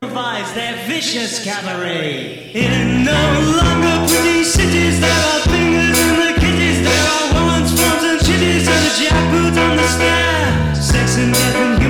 provides their vicious cabaret. In no longer pretty cities, there are fingers in the kitties, there are warrants, forms, and chitties, and a jackboot on the stair. Sex and death and human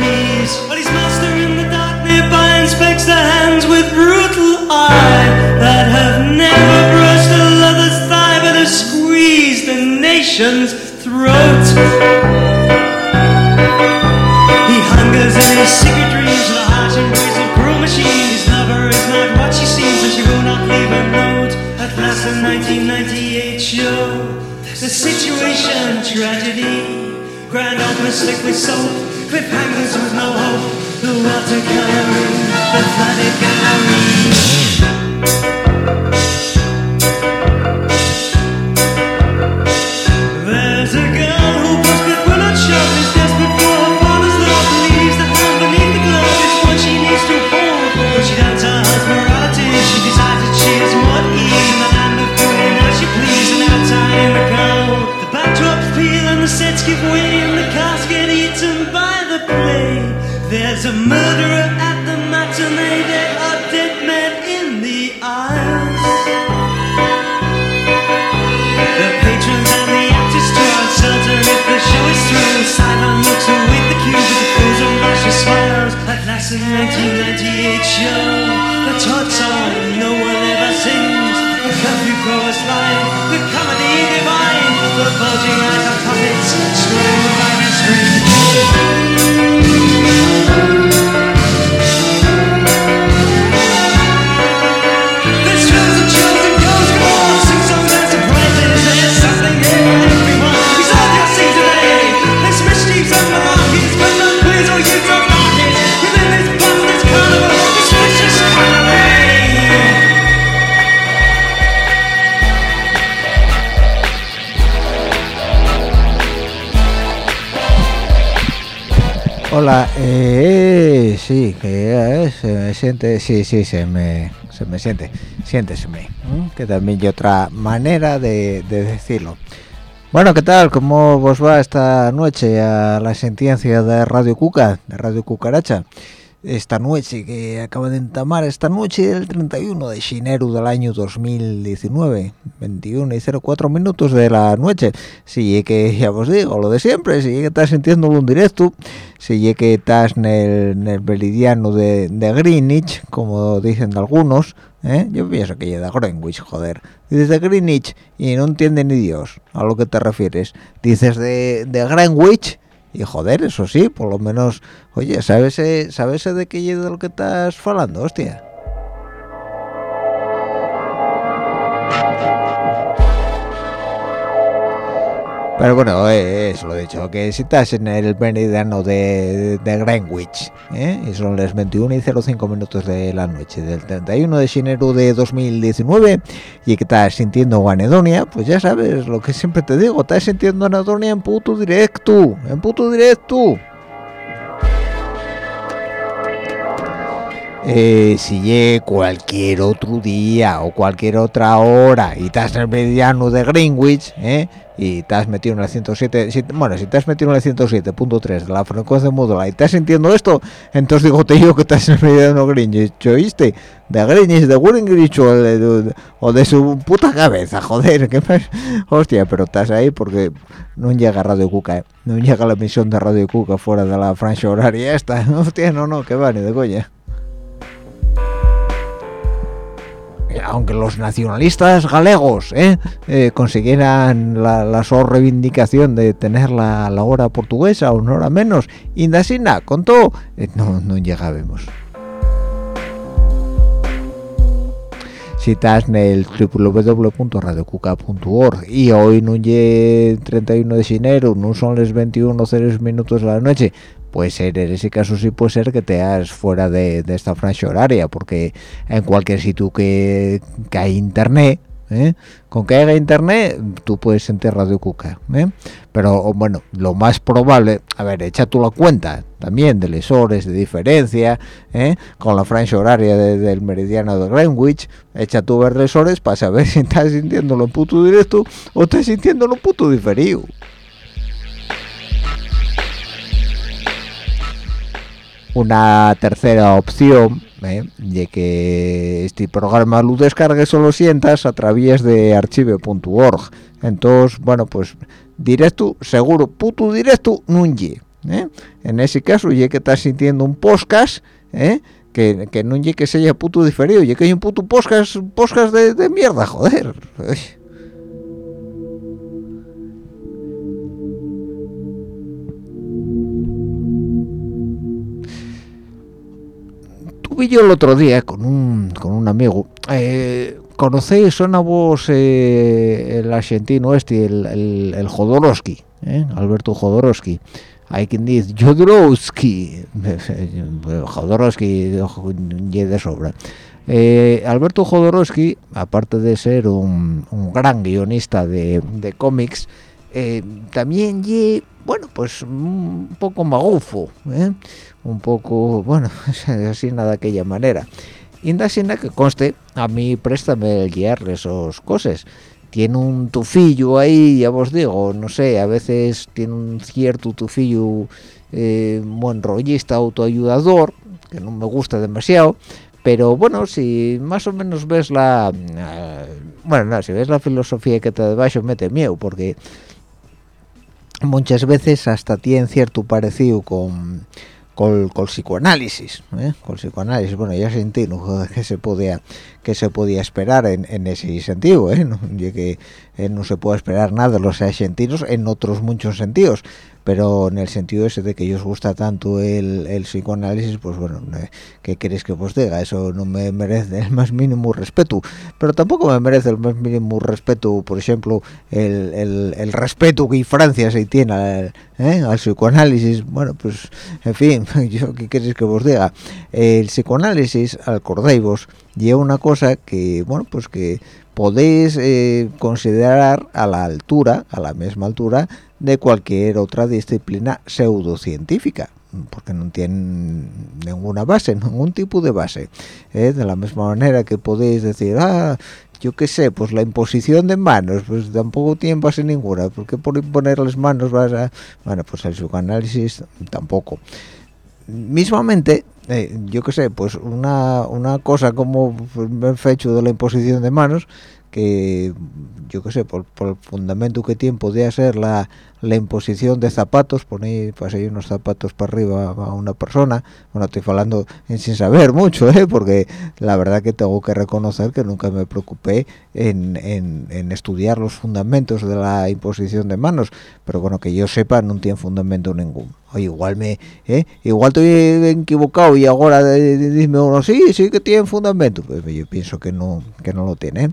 nation's throat. He hungers in his secret dreams the harsh embrace of cruel machine. His lover is not what she seems, and she will not leave a note. At last, the 1998 show, the situation tragedy. Grand opener slick with soap, cliffhangers with no hope. The watercoloring, the flooded gallery. Hola, eh, sí, eh, se me siente, sí, sí, se me, se me siente, siénteseme, ¿m? que también hay otra manera de, de decirlo. Bueno, ¿qué tal? ¿Cómo vos va esta noche a la sentencia de Radio Cuca, de Radio Cucaracha? Esta noche que acaba de entamar, esta noche del 31 de enero del año 2019, 21 y 04 minutos de la noche. Si es que, ya os digo, lo de siempre, si es que estás sintiéndolo en directo, si es que estás en el, en el meridiano de, de Greenwich, como dicen algunos, ¿eh? yo pienso que llega Greenwich, joder. Dices de Greenwich y no entiende ni Dios a lo que te refieres. Dices de, de Greenwich y joder, eso sí, por lo menos, oye, ¿sabes, eh, ¿sabes de qué de lo que estás falando, hostia? Pero bueno, eh, eso lo he dicho, que si estás en el meridiano de, Greenwich, ¿eh? y son las 21 y 05 minutos de la noche del 31 de enero de 2019, y que estás sintiendo anedonia, pues ya sabes lo que siempre te digo, estás sintiendo anedonia en puto directo, en puto directo. Eh, si llegue cualquier otro día o cualquier otra hora y estás en el meridiano de Greenwich, ¿eh? Y estás metido en el 107, si- bueno, si estás metido en el 107.3 de la frecuencia módula y estás sintiendo esto, entonces digo te digo que estás en el meridiano Greenwich, ¿oíste? De de Greenwich o de, de- o de su puta cabeza, joder, ¿qué más? Hostia, pero estás ahí porque no llega Radio Cuca, ¿eh? no llega la emisión de Radio Cuca fuera de la franja horaria esta, hostia, no, no, que va, de coña. Aunque los nacionalistas galegos ¿eh? eh consiguieran la, la reivindicación de tener la, hora portuguesa o una hora menos, indasina, con todo, eh, no, no llegábamos. si estás en el www.radiocuca.org y hoy no es 31 de enero, no son los 21.0 minutos de la noche, puede ser, en ese caso sí puede ser que te has fuera de, esta franja horaria, porque en cualquier sitio que, que hay internet, ¿eh? con que haya internet tú puedes sentir Radio Cuca ¿eh? pero bueno lo más probable a ver echa tú la cuenta también de las horas de diferencia ¿eh? con la franja horaria del meridiano de Greenwich echa tú ver las horas para saber si estás sintiendo lo puto directo o estás sintiendo lo puto diferido una tercera opción ¿eh? de que este programa lo descargue solo sientas a través de archive.org entonces bueno pues directo seguro puto directo no ¿eh? en ese caso ya que estás sintiendo un podcast ¿eh? que, que no que sea puto diferido ya que hay un puto podcast podcast de, de mierda joder yo el otro día con un, con un amigo. Eh, ¿Conocéis, son a vos eh, el argentino este, el, el, el Jodorowsky, eh? Alberto Jodorowsky? Hay quien dice Jodorowsky, Jodorowsky de sobra. Eh, Alberto Jodorowsky, aparte de ser un, un gran guionista de, de cómics, eh, también y bueno pues un poco magufo ¿eh? un poco bueno así nada de aquella manera y nada que conste a mí préstame el guiar esos cosas tiene un tufillo ahí ya os digo no sé a veces tiene un cierto tufillo eh, buen rollista autoayudador que no me gusta demasiado pero bueno si más o menos ves la eh, bueno no, si ves la filosofía que te debajo mete miedo porque muchas veces hasta tiene cierto parecido con con, con psicoanálisis ¿eh? con psicoanálisis bueno ya sentí que se podía que se podía esperar en, en ese sentido ¿eh? que eh, no se puede esperar nada de los argentinos en otros muchos sentidos pero en el sentido ese de que ellos gusta tanto el, el psicoanálisis pues bueno ¿qué queréis que os diga? eso no me merece el más mínimo respeto pero tampoco me merece el más mínimo respeto por ejemplo el, el, el respeto que Francia se tiene al, ¿eh? al psicoanálisis bueno pues en fin yo qué queréis que os diga el psicoanálisis acordéis lleva una cosa que bueno pues que podéis eh, considerar a la altura a la misma altura de cualquier otra disciplina pseudocientífica porque no tienen ninguna base, ningún tipo de base. ¿eh? De la misma manera que podéis decir, ah, yo qué sé, pues la imposición de manos, pues tampoco tiene base ninguna, porque por imponer las manos vas a... Bueno, pues el psicoanálisis tampoco. Mismamente, eh, yo qué sé, pues una, una cosa como el fecho de la imposición de manos, que yo qué sé, por, el fundamento que tiene podría ser la, la imposición de zapatos, poner pues ahí unos zapatos para arriba a una persona, bueno, estoy hablando sin saber mucho, ¿eh? porque la verdad que tengo que reconocer que nunca me preocupé en, en, estudiar los fundamentos de la imposición de manos, pero bueno, que yo sepa no tiene fundamento ningún. O igual me, ¿eh? igual estoy equivocado y ahora dime uno, sí, sí que tiene fundamento, pues yo pienso que no, que no lo tiene. ¿eh?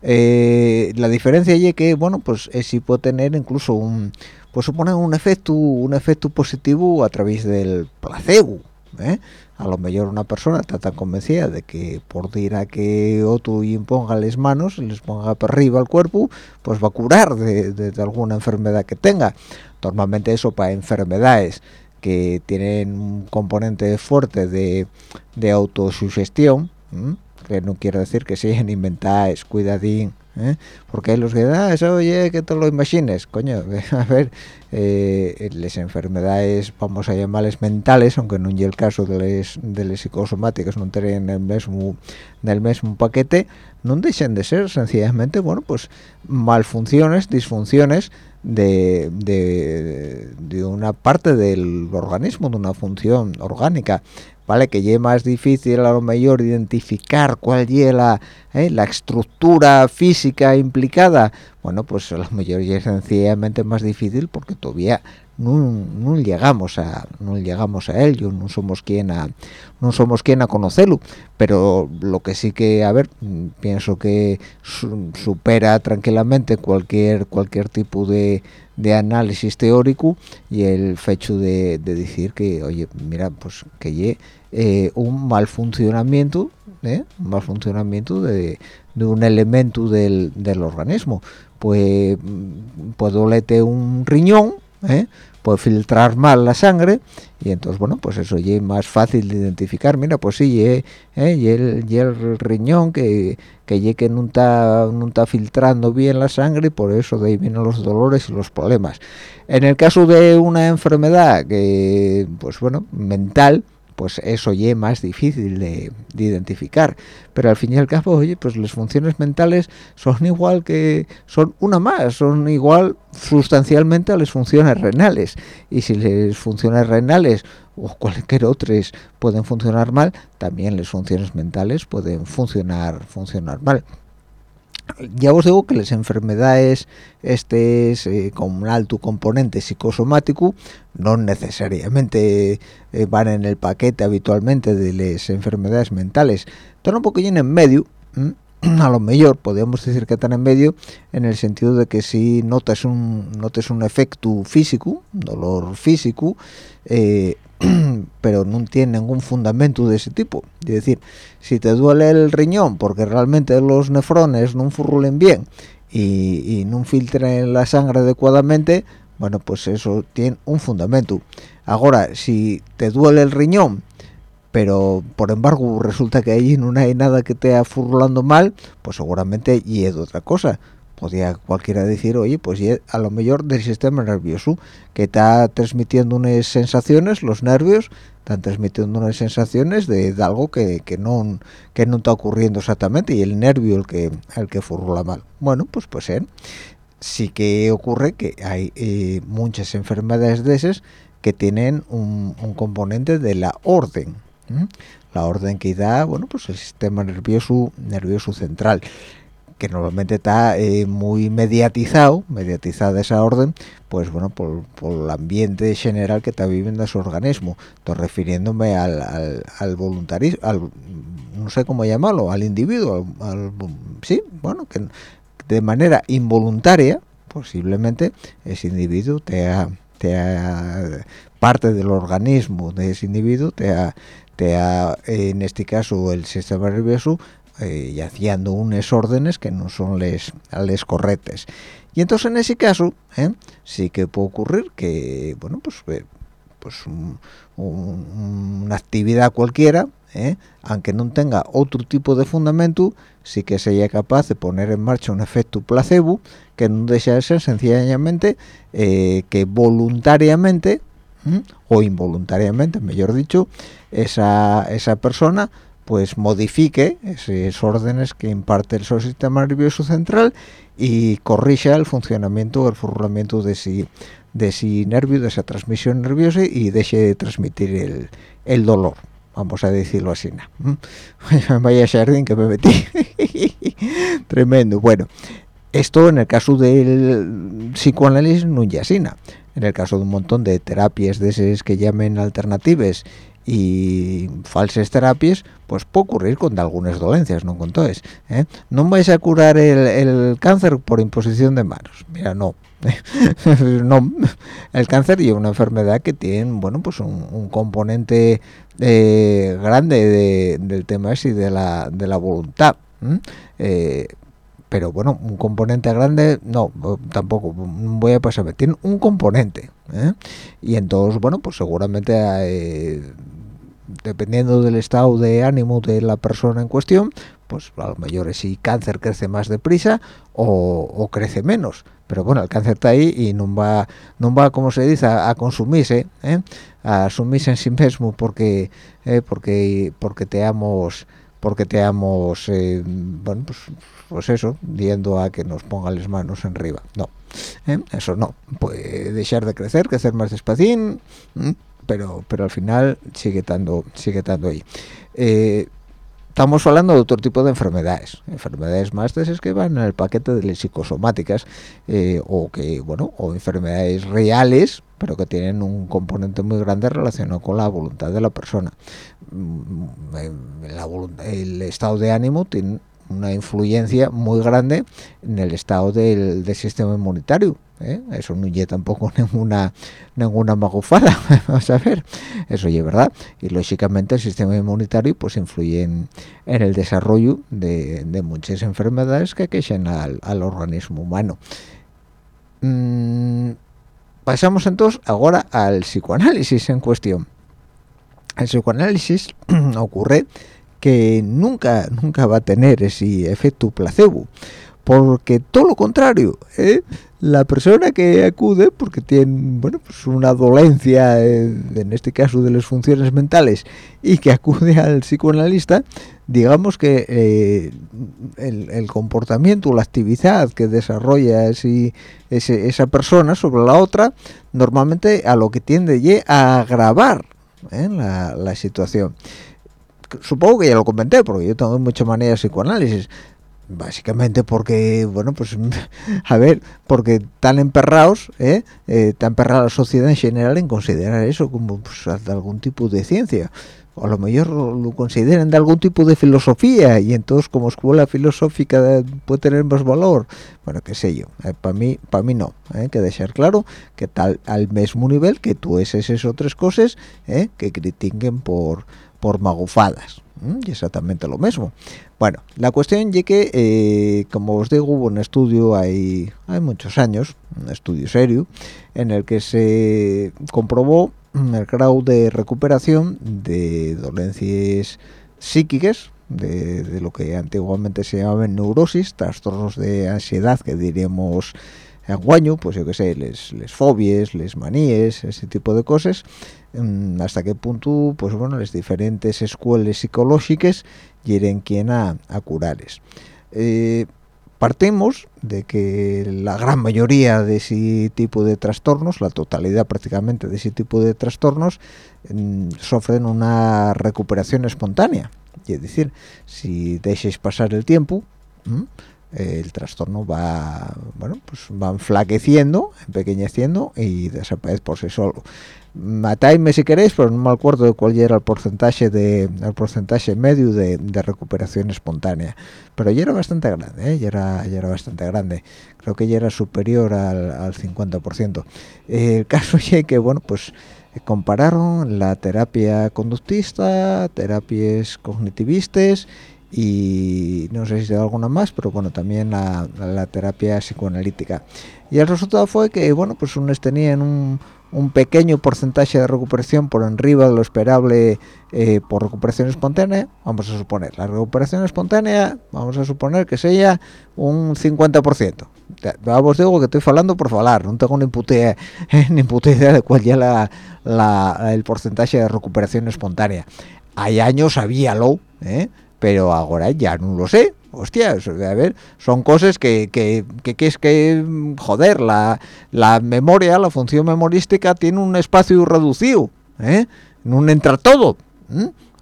Eh, la diferencia es que bueno pues es si puede tener incluso un pues supone un efecto un efecto positivo a través del placebo ¿eh? a lo mejor una persona está tan convencida de que por ir a que otro imponga las manos les ponga para arriba al cuerpo pues va a curar de, alguna enfermedad que tenga normalmente eso para enfermedades que tienen un componente fuerte de, de autosugestión que no quiero decir que sean inventadas, cuidadín, ¿eh? porque los que, ah, eso oye, que te lo imagines, coño, a ver, eh, las enfermedades, vamos a llamarles mentales, aunque no es el caso de las de psicosomáticas, no tienen el mismo, mismo paquete, no dejan de ser sencillamente, bueno, pues malfunciones, disfunciones de, de, de una parte del organismo, de una función orgánica, vale que ya más difícil a lo mejor identificar cuál es la, eh, la estructura física implicada bueno pues a lo mejor es sencillamente más difícil porque todavía no, llegamos a no llegamos a ello no somos quien a no somos quien a conocerlo pero lo que sí que a ver pienso que supera tranquilamente cualquier cualquier tipo de, de análisis teórico y el hecho de, decir que oye mira pues que ye eh, un mal funcionamiento ¿eh? mal funcionamiento de, de un elemento del, del organismo pues puedo dolerte un riñón ¿eh? Puede filtrar mal la sangre y entonces bueno pues eso ya es más fácil de identificar mira pues sí ¿eh? y, el, y el riñón que que que no está no está filtrando bien la sangre y por eso de ahí vienen los dolores y los problemas en el caso de una enfermedad que pues bueno mental pues eso ya más difícil de, identificar. Pero al fin y al cabo oye pues las funciones mentales son igual que son una más son igual sustancialmente a las funciones renales. Y si las funciones renales o cualquier otras pueden funcionar mal también las funciones mentales pueden funcionar funcionar mal ya os digo que las enfermedades este eh, con un alto componente psicosomático no necesariamente eh, van en el paquete habitualmente de las enfermedades mentales. Están un poquillo en medio a lo mejor podríamos decir que están en medio en el sentido de que si notas un notas un efecto físico dolor físico eh, pero no tiene ningún fundamento de ese tipo. Es decir, si te duele el riñón porque realmente los nefrones no furrulen bien y, no filtren la sangre adecuadamente, bueno, pues eso tiene un fundamento. Ahora, si te duele el riñón, pero por embargo resulta que allí no hay nada que te furulando mal, pues seguramente y es otra cosa podía cualquiera decir, oye, pues a lo mejor del sistema nervioso, que está transmitiendo unas sensaciones, los nervios están transmitiendo unas sensaciones de, algo que, que, no que no está ocurriendo exactamente y el nervio el que el que mal. Bueno, pues pues ¿eh? sí que ocurre que hay eh, muchas enfermedades de esas que tienen un, componente de la orden. La orden que da, bueno, pues el sistema nervioso nervioso central que normalmente está eh, muy mediatizado, mediatizada esa orden, pues bueno, por, el ambiente general que está viviendo ese organismo. Estoy refiriéndome al, al, voluntarismo, al, no sé cómo llamarlo, al individuo, al, sí, bueno, que de manera involuntaria, posiblemente, ese individuo te ha, te parte del organismo de ese individuo, te ha, te ha, en este caso el sistema nervioso, eh, y haciendo unas órdenes que no son les, les correctas. Y entonces en ese caso ¿eh? sí que puede ocurrir que, bueno, pues, eh, pues una actividad cualquiera, aunque no tenga otro tipo de fundamento, sí que sea capaz de poner en marcha un efecto placebo que no deja de ser sencillamente que voluntariamente o involuntariamente, mejor dicho, esa, esa persona pues modifique esos órdenes que imparte el sistema nervioso central y corrija el funcionamiento o el funcionamiento de ese, de ese nervio, de esa transmisión nerviosa y deje de transmitir el, dolor. Vamos a decirlo así. Vaya jardín que me metí. Tremendo. Bueno, esto en el caso del psicoanálisis no es En el caso de un montón de terapias de esas que llamen alternativas y falsas terapias pues puede ocurrir con algunas dolencias no con todas ¿eh? no vais a curar el, cáncer por imposición de manos mira no. No. El cáncer y una enfermedad que tiene bueno pues un, componente eh, grande del tema ese de la, de la voluntad eh, pero bueno, un componente grande, no, tampoco, voy a pasar, tiene un componente, y entonces, bueno, pues seguramente dependiendo del estado de ánimo de la persona en cuestión, pues a lo mejor si cáncer crece más deprisa o, crece menos. Pero bueno, el cáncer está ahí y no va, no va como se dice, a, consumirse, ¿eh? a asumirse en sí mismo porque, ¿eh? porque, porque te amos porque te amos, eh, bueno, pues, pues eso, yendo a que nos pongan las manos en arriba. No, eso no. Puede dejar de crecer, crecer más despacín, pero pero al final sigue estando sigue estando ahí. Eh, estamos hablando de otro tipo de enfermedades enfermedades más de esas que van en el paquete de las psicosomáticas eh, o que bueno o enfermedades reales pero que tienen un componente muy grande relacionado con la voluntad de la persona. Mm, el estado de ánimo tiene una influencia muy grande en el estado del, sistema inmunitario ¿eh? eso no lleva tampoco ninguna ninguna magufada vamos a ver. Eso es verdad. Y lógicamente el sistema inmunitario pues influye en, el desarrollo de, muchas enfermedades que quejan al, organismo humano. Mm, pasamos entonces ahora al psicoanálisis en cuestión. El psicoanálisis ocurre que nunca nunca va a tener ese efecto placebo porque todo lo contrario ¿eh? la persona que acude porque tiene bueno pues una dolencia eh, en este caso de las funciones mentales y que acude al psicoanalista digamos que eh, el, comportamiento la actividad que desarrolla esa persona sobre la otra normalmente a lo que tiende a agravar la, la situación supongo que ya lo comenté, porque yo tengo mucha manera de psicoanálisis, básicamente porque, bueno, pues, a ver, porque tan emperrados, ¿eh? eh tan emperrada la sociedad en general en considerar eso como pues, algún tipo de ciencia, o a lo mejor lo consideran de algún tipo de filosofía, y entonces como escuela filosófica puede tener más valor, bueno, qué sé yo, eh, para mí para mí no, ¿eh? que dejar claro que tal al mismo nivel que tú esas otras cosas ¿eh? que critiquen por por magufadas y exactamente lo mismo. Bueno la cuestión es que eh, como os digo hubo un estudio hay hay muchos años un estudio serio en el que se comprobó el grado de recuperación de dolencias psíquicas de, lo que antiguamente se llamaban neurosis trastornos de ansiedad que diríamos guaño, pues yo qué sé, les, les fobias, les maníes, ese tipo de cosas, mm, hasta qué punto, pues bueno, las diferentes escuelas psicológicas quieren quien a, a curarles. Eh, partimos de que la gran mayoría de ese tipo de trastornos, la totalidad prácticamente de ese tipo de trastornos, mm, sufren una recuperación espontánea. Es decir, si dejáis pasar el tiempo, el trastorno va bueno pues va enflaqueciendo empequeñeciendo y desaparece por sí solo matadme si queréis pero no me acuerdo de cuál era el porcentaje de el porcentaje medio de, recuperación espontánea. Pero ya era bastante grande ¿eh? ya era ya era bastante grande. Creo que ya era superior al, al 50% el caso es que bueno pues compararon la terapia conductista terapias cognitivistas y no sé si de alguna más pero bueno también la, terapia psicoanalítica. Y el resultado fue que bueno pues unos tenían un, un pequeño porcentaje de recuperación por arriba de lo esperable eh, por recuperación espontánea vamos a suponer. La recuperación espontánea vamos a suponer que sea un 50% os digo que estoy hablando por hablar no tengo ni puta, ni puta idea de cuál ya la, la, el porcentaje de recuperación espontánea. Hay años habíalo ¿eh? pero ahora ya no lo sé hostia, a ver, son cosas que, que, que, es que, joder, la, la memoria, la función memorística tiene un espacio reducido, ¿eh? No entra todo,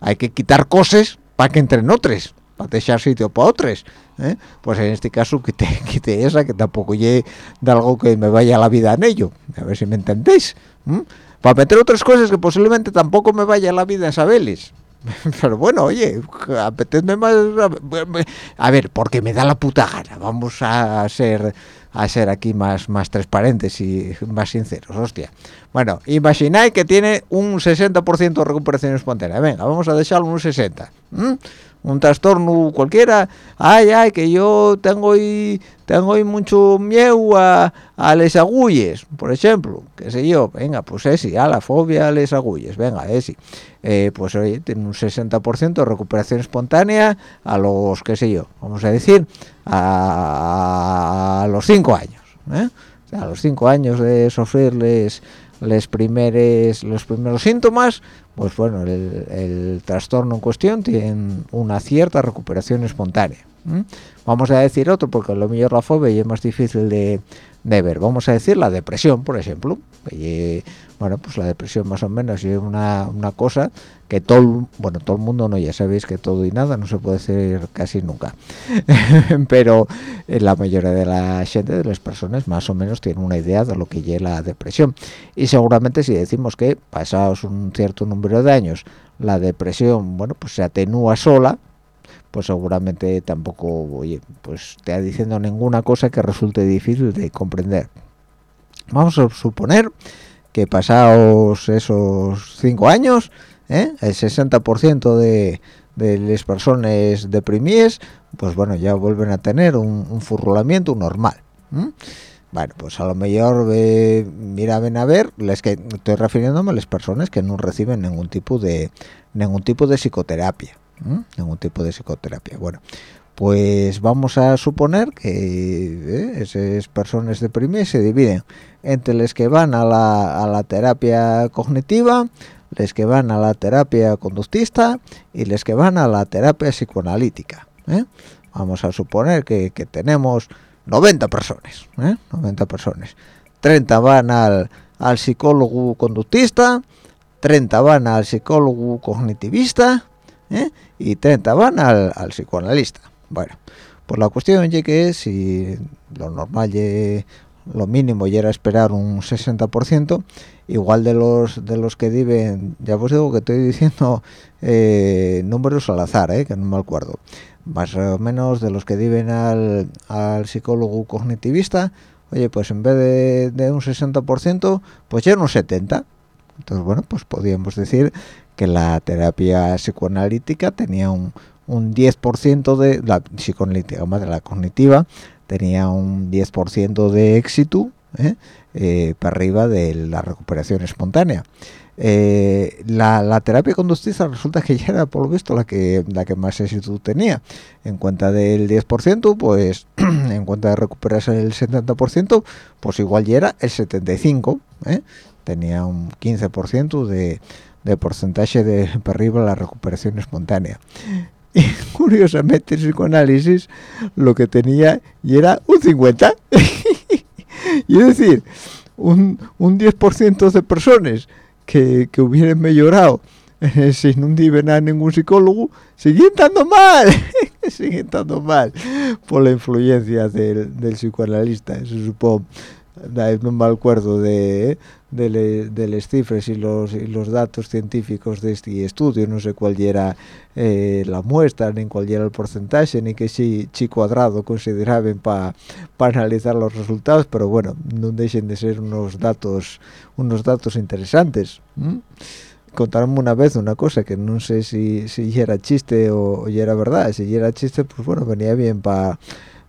hay que quitar cosas para que entren otras, para dejar sitio para otras, ¿eh? pues en este caso quite, quite esa, que tampoco llegue de algo que me vaya la vida en ello, a ver si me entendéis, para meter otras cosas que posiblemente tampoco me vaya la vida en sabeles, pero bueno, oye, apetezme más... A ver, porque me da la puta gana. Vamos a ser a ser aquí más, más transparentes y más sinceros, hostia. Bueno, imagináis que tiene un 60% de recuperación espontánea. Venga, vamos a dejarlo un 60 un trastorno cualquiera, ay, ay, que yo tengo y tengo y mucho miedo a, a les agulles, por ejemplo, qué sé yo, venga, pues ese, a la fobia a les agulles, venga, ese, eh, pues oye, tiene un 60% de recuperación espontánea a los, qué sé yo, vamos a decir, a, los 5 años, ¿eh? a los 5 años de sufrirles les primeres, los primeros síntomas, pues bueno, el, trastorno en cuestión tiene una cierta recuperación espontánea. Vamos a decir otro, porque a lo mejor la fobia es más difícil de, de ver vamos a decir la depresión por ejemplo y, bueno pues la depresión más o menos es una, una cosa que todo bueno todo el mundo no ya sabéis que todo y nada no se puede decir casi nunca. Pero eh, la mayoría de la gente de las personas más o menos tienen una idea de lo que es la depresión. Y seguramente si decimos que pasados un cierto número de años la depresión bueno pues se atenúa sola pues seguramente tampoco oye pues te diciendo ninguna cosa que resulte difícil de comprender vamos a suponer que pasados esos cinco años ¿eh? el 60% de, las personas deprimidas pues bueno ya vuelven a tener un, un normal bueno pues a lo mejor eh, mira ven a ver les que estoy refiriéndome a las personas que no reciben ningún tipo de ningún tipo de psicoterapia ningún tipo de psicoterapia bueno pues vamos a suponer que eh, esas personas deprimidas se dividen entre las que van a la, a la terapia cognitiva les que van a la terapia conductista y les que van a la terapia psicoanalítica. ¿eh? Vamos a suponer que, tenemos 90 personas, 90 ¿eh? personas. 30 van al, al psicólogo conductista, 30 van al psicólogo cognitivista ¿eh? y 30 van al, al, psicoanalista. Bueno, pues la cuestión es que si lo normal, lo mínimo ya era esperar un 60%, igual de los de los que viven ya os digo que estoy diciendo eh, números al azar eh, que no me acuerdo más o menos de los que viven al, al psicólogo cognitivista oye pues en vez de, un 60% pues ya un 70 entonces bueno pues podríamos decir que la terapia psicoanalítica tenía un, un 10% de la psicoanalítica más de la cognitiva tenía un 10% de éxito ¿eh? Eh, para arriba de la recuperación espontánea. Eh, la, terapia conductista resulta que ya era por lo visto la que la que más éxito tenía en cuenta del 10% pues en cuenta de recuperarse el 70% pues igual ya era el 75% tenía un 15% de, de porcentaje de para arriba la recuperación espontánea. Y curiosamente el psicoanálisis lo que tenía y era un 50 y es decir, un, un 10% de personas que, que hubieran mejorado eh, sin un a ningún psicólogo, siguen estando mal, siguen estando mal por la influencia del, del psicoanalista, eso supongo no me acuerdo de, de, le, de las cifras y los, y los, datos científicos de este estudio, no sé cuál era eh, la muestra, ni cuál era el porcentaje, ni qué si, chi cuadrado consideraban para pa analizar los resultados, pero bueno, no dejen de ser unos datos, unos datos interesantes. ¿Mm? contaronme una vez una cosa que no sé si, si era chiste o, o era verdad. Si era chiste, pues bueno, venía bien para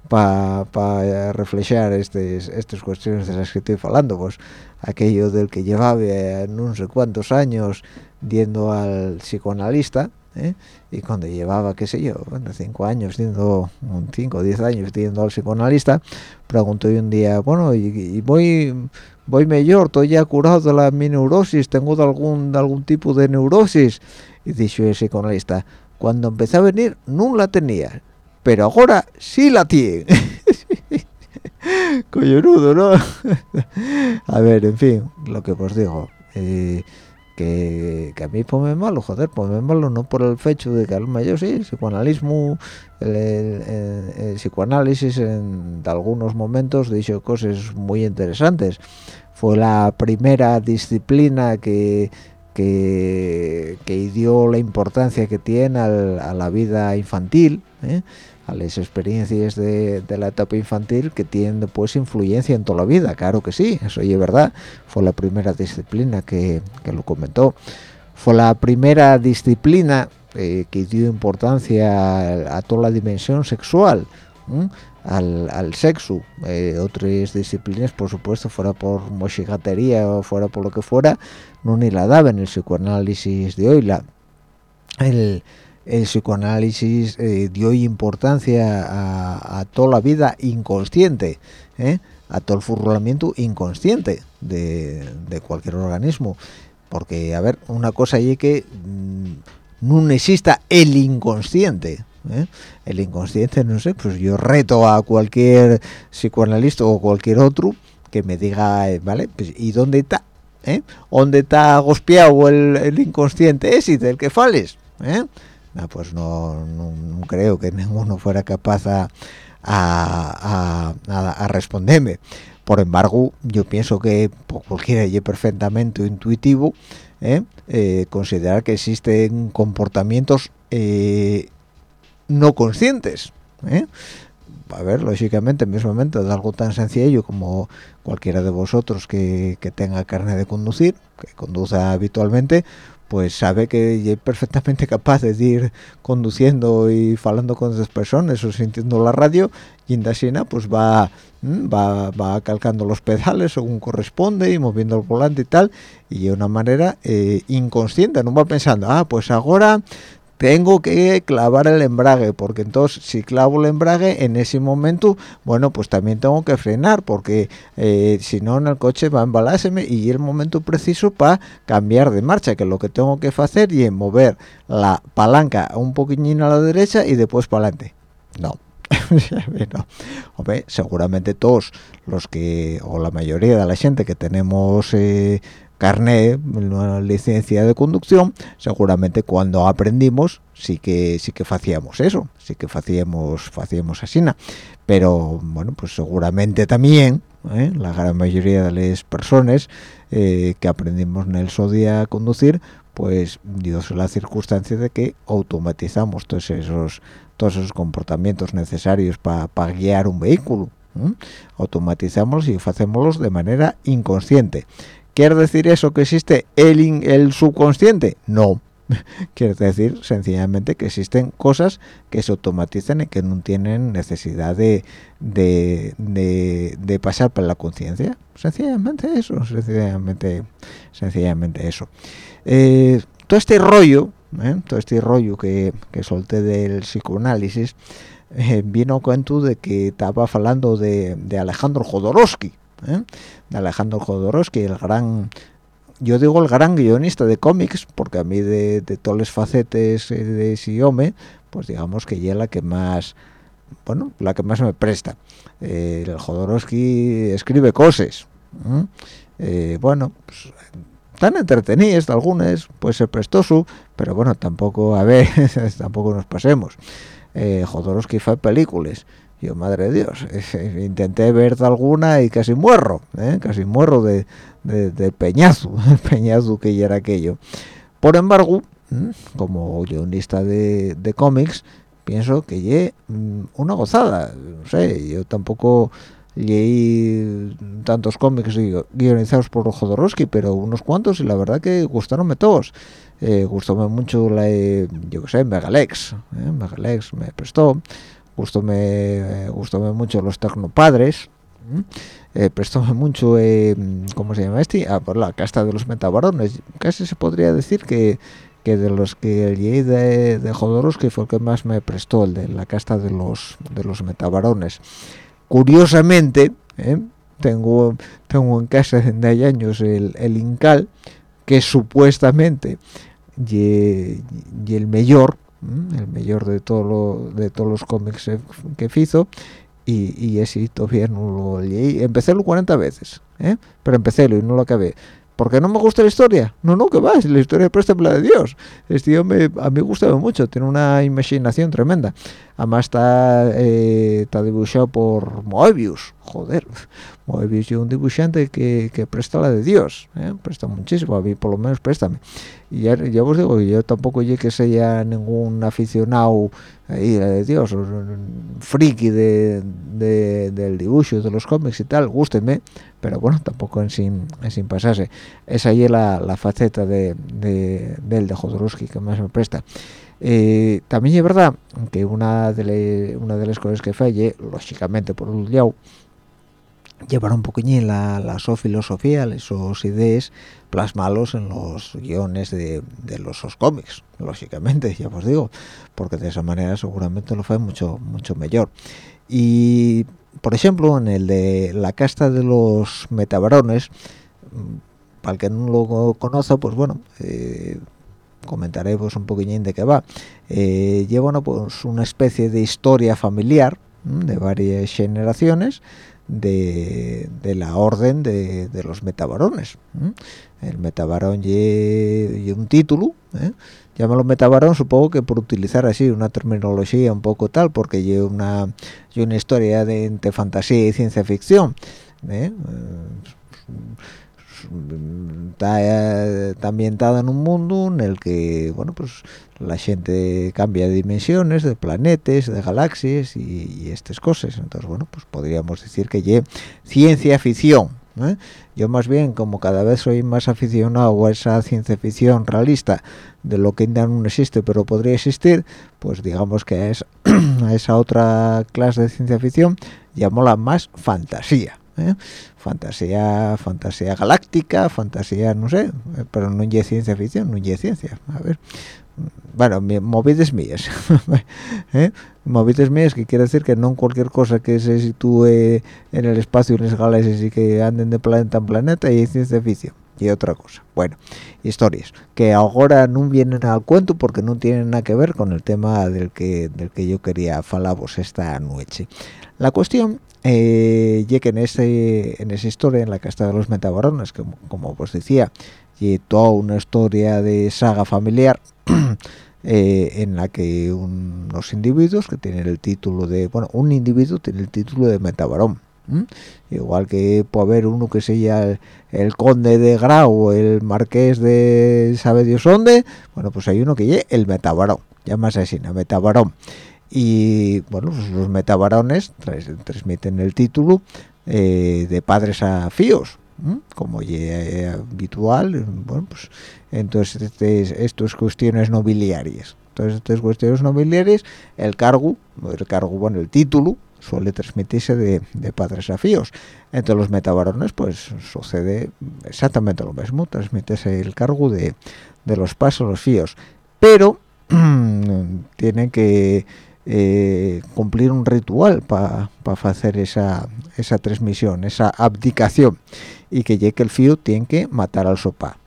para pa reflejar estas estas cuestiones de las que estoy hablando pues aquello del que llevaba no sé cuántos años yendo al psicoanalista ¿eh? y cuando llevaba qué sé yo bueno, cinco años yendo cinco o diez años yendo al psicoanalista pregunto un día bueno y, voy voy mejor estoy ya curado de la mi neurosis tengo de algún de algún tipo de neurosis y dijo el psicoanalista cuando empecé a venir no la tenía pero ahora sí la tiene. Coyonudo, ¿no? a ver, en fin, lo que os digo. Eh, que, a mí ponme malo, joder, ponme malo no por el hecho de que a lo mejor sí, el psicoanalismo, el, psicoanálisis en algunos momentos dicho cosas muy interesantes. Fue la primera disciplina que que, dio la importancia que tiene a la vida infantil, ¿eh? A las experiencias de, la etapa infantil que tienen después influencia en toda la vida, claro que sí, eso es verdad, fue la primera disciplina que, lo comentó, fue la primera disciplina eh, que dio importancia a, toda la dimensión sexual, al, sexo, eh, otras disciplinas por supuesto, fuera por mochigatería o fuera por lo que fuera, no ni la daban el psicoanálisis de hoy, la, el el psicoanálisis eh, dio importancia a, toda la vida inconsciente, ¿eh? a todo el furulamiento inconsciente de, cualquier organismo. Porque, a ver, una cosa es que mm, no exista el inconsciente, ¿eh? el inconsciente no sé pues yo reto a cualquier psicoanalista o cualquier otro que me diga eh, vale pues, y dónde está. ¿Dónde está gospiado el, inconsciente ese del que fales? ¿Eh? Pues no, no, creo que ninguno fuera capaz a, a, responderme. Por embargo, yo pienso que cualquiera es perfectamente intuitivo ¿eh? considerar que existen comportamientos no conscientes a ver, lógicamente, en mismo momento, de algo tan sencillo como cualquiera de vosotros que, tenga carne de conducir, que conduza habitualmente, pues sabe que es perfectamente capaz de ir conduciendo y hablando con otras personas o sintiendo la radio y en Dasina pues va, va, va calcando los pedales según corresponde y moviendo el volante y tal y de una manera eh, inconsciente, no va pensando, ah, pues ahora tengo que clavar el embrague porque entonces si clavo el embrague en ese momento bueno pues también tengo que frenar porque eh, si no en el coche va a embalárseme y el momento preciso para cambiar de marcha que lo que tengo que hacer y mover la palanca un poquitín a la derecha y después para adelante. No. Seguramente todos los que o la mayoría de la gente que tenemos eh, carné, una licencia de conducción, seguramente cuando aprendimos sí que sí que hacíamos eso, sí que hacíamos hacíamos así, pero bueno, pues seguramente también ¿eh? la gran mayoría de las personas eh, que aprendimos en el SODIA a conducir, pues dio la circunstancia de que automatizamos todos esos todos esos comportamientos necesarios para guiar un vehículo. Automatizamos y hacémoslos de manera inconsciente ¿Quiere decir eso que existe el, subconsciente? No. Quiere decir sencillamente que existen cosas que se automatizan y que no tienen necesidad de, pasar por la conciencia. Sencillamente eso, sencillamente eso. Eh, todo este rollo, ¿eh? todo este rollo que, que solté del psicoanálisis, eh, vino a cuento de que estaba hablando de, de Alejandro Jodorowsky, ¿eh? de Alejandro Jodorowsky, el gran, yo digo el gran guionista de cómics, porque a mí de, todos los facetes de ese hombre, pues digamos que ya la que más, bueno, la que más me presta. Eh, Jodorowsky escribe cosas, eh, bueno, pues, tan entretenidas algunas, pues se prestó su, pero bueno, tampoco, a ver, tampoco nos pasemos. Jodorowsky fue películas, yo, madre de Dios, intenté ver alguna y casi muerro, ¿eh? casi muerro de, de, peñazo, el peñazo que ya era aquello. Por embargo, como guionista de, de cómics, pienso que ye mm, una gozada. No sé, yo tampoco leí tantos cómics guionizados por Jodorowsky, pero unos cuantos y la verdad que gustaronme todos. Eh, gustóme mucho la, yo que sé, Megalex, ¿eh? Megalex me prestó gustóme gustóme mucho los tecnopadres eh, prestóme mucho eh, cómo se llama este ah por la casta de los metabarones casi se podría decir que, que de los que de, de Jodorowsky fue el que más me prestó el de la casta de los de los metabarones curiosamente eh, tengo tengo en casa hay años el, el Incal que supuestamente y el mayor el mejor de todo de todos los cómics que hizo y, y ese todavía no lo leí empecé 40 veces ¿eh? pero empecé y no lo acabé ¿Por qué no me gusta la historia? No, no, que va, la historia presta la de Dios. Este me, a mí me gusta mucho, tiene una imaginación tremenda. Además está, eh, está dibujado por Moebius, joder. Moebius es un dibujante que, que, presta la de Dios, ¿eh? presta muchísimo, a mí por lo menos préstame. Y ya, ya os digo, yo tampoco llegué que sea ningún aficionado ahí, de Dios, friki de, del dibujo, de los cómics y tal, gústenme, pero bueno, tampoco en sin, sin pasarse. Esa ahí es la, la faceta de, de, del de Jodorowsky que más me presta. Eh, también es verdad que una de, una de las cosas que falle, lógicamente por un lado, llevar un poquillín la, la su filosofía, sus ideas, plasmarlos en los guiones de, de los cómics, lógicamente, ya os digo, porque de esa manera seguramente lo fue mucho mucho mejor. Y, por ejemplo, en el de la casta de los metabarones, mm, para el que no lo conoce, pues bueno, eh, comentaré pues un poquillín de qué va eh, lleva pues una especie de historia familiar de varias generaciones de, la orden de, los metabarones el metabarón y un título ¿eh? llámalo metabarón supongo que por utilizar así una terminología un poco tal porque lleva una una historia de fantasía y ciencia ficción ¿eh? Está, está, ambientada en un mundo en el que bueno pues la gente cambia de dimensiones de planetas de galaxias y, estas cosas entonces bueno pues podríamos decir que lleva ciencia ficción ¿eh? yo más bien como cada vez soy más aficionado a esa ciencia ficción realista de lo que no existe pero podría existir pues digamos que a esa otra clase de ciencia ficción la más fantasía ¿eh? Fantasía fantasía galáctica fantasía no sé pero no es ciencia ficción no es ciencia a ver bueno, movides mías, ¿eh? movides mías que quiere decir que no cualquier cosa que se sitúe en el espacio y en las galaxias y que anden de planeta en planeta y ciencia ficción y otra cosa. Bueno, historias que ahora no vienen al cuento porque no tienen nada que ver con el tema del que del que yo quería hablaros esta noche. La cuestión eh, que en ese en esa historia en la casta de los metabarones, que como os decía, y toda una historia de saga familiar eh, en la que unos individuos que tienen el título de bueno un individuo tiene el título de metabarón igual que puede haber uno que sea el, conde de Grau el marqués de sabe Dios dónde bueno pues hay uno que lleve el metabarón llamas así metabarón y bueno pues los metabarones transmiten el título eh, de padres a fíos como ya habitual bueno pues entonces estas cuestiones nobiliarias. Entonces estas cuestiones nobiliarias el cargo el cargo bueno el título suele transmitirse de, padres a fíos. Entre los metabarones pues sucede exactamente lo mismo transmítese el cargo de, los pasos los fíos. Pero tienen que eh, cumplir un ritual para hacer esa, esa transmisión, esa abdicación y que llegue el fío tiene que matar al sopa.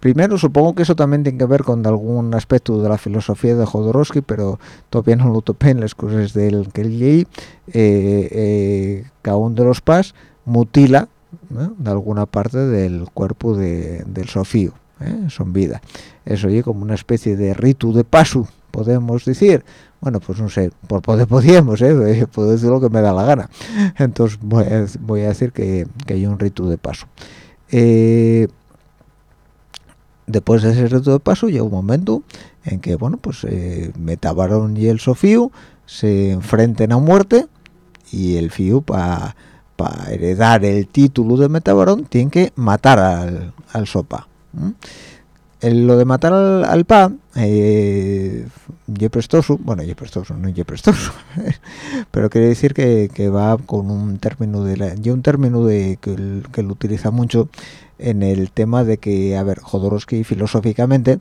Primero, supongo que eso también tiene que ver con algún aspecto de la filosofía de Jodorowsky, pero todavía no lo topé en las cosas del que leí. Eh, eh, cada uno de los pas mutila de alguna parte del cuerpo del sofío, ¿eh? son vida. Eso oye como una especie de rito de paso, podemos decir. Bueno, pues no sé, por poder podíamos, ¿eh? puedo decir lo que me da la gana. Entonces voy a, decir que, que, hay un rito de paso. Eh, después de ese rito de paso llega un momento en que, bueno, pues eh, Metabarón y el Sofío se enfrenten a muerte y el Fío para heredar el título de Metabarón tiene que matar al, Sopa lo de matar al, pa eh, prestoso bueno ye prestoso no ye prestoso pero quiere decir que, va con un término de la, un término de que, que, lo utiliza mucho en el tema de que a ver Jodorowsky filosóficamente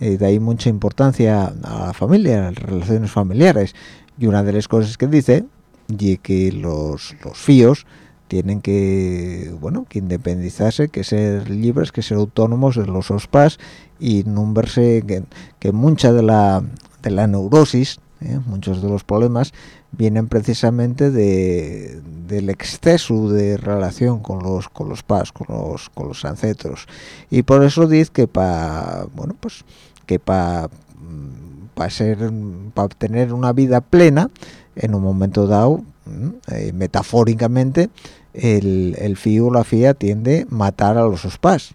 eh, da ahí mucha importancia a la familia a las relaciones familiares. Y una de las cosas que dice y que los, los fíos tienen que bueno que independizarse que ser libres que ser autónomos de los ospas y no verse que, mucha de la de la neurosis ¿eh? muchos de los problemas vienen precisamente de, del exceso de relación con los con los pas con los con los ancestros y por eso dice que para bueno pues que para para ser para tener una vida plena en un momento dado eh, metafóricamente el, el o la fía tiende a matar a los ospas.